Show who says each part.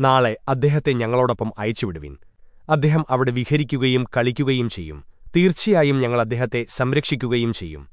Speaker 1: നാളെ അദ്ദേഹത്തെ ഞങ്ങളോടൊപ്പം അയച്ചുവിടുവിൻ. അദ്ദേഹം അവിടെ വിഹരിക്കുകയും കളിക്കുകയും ചെയ്യും. തീർച്ചയായും ഞങ്ങൾ അദ്ദേഹത്തെ സംരക്ഷിക്കുകയും ചെയ്യും.